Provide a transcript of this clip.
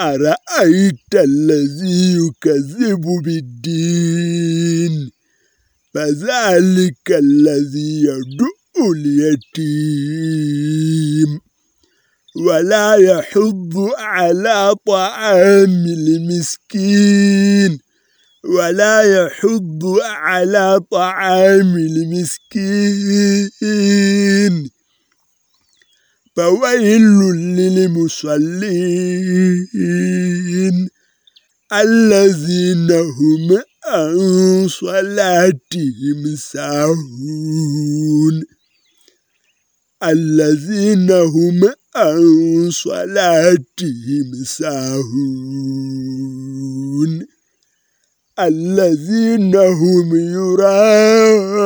أرأيت الذي يكذب بالدين؟ فذلك الذي يدعو اليتيم. ولا يحض على طعام المسكين. ولا يحض على طعام المسكين. فويل للمصلين الذين هم عن صلاتهم ساهون. الذين هم عن صلاتهم ساهون. الذين هم يراءون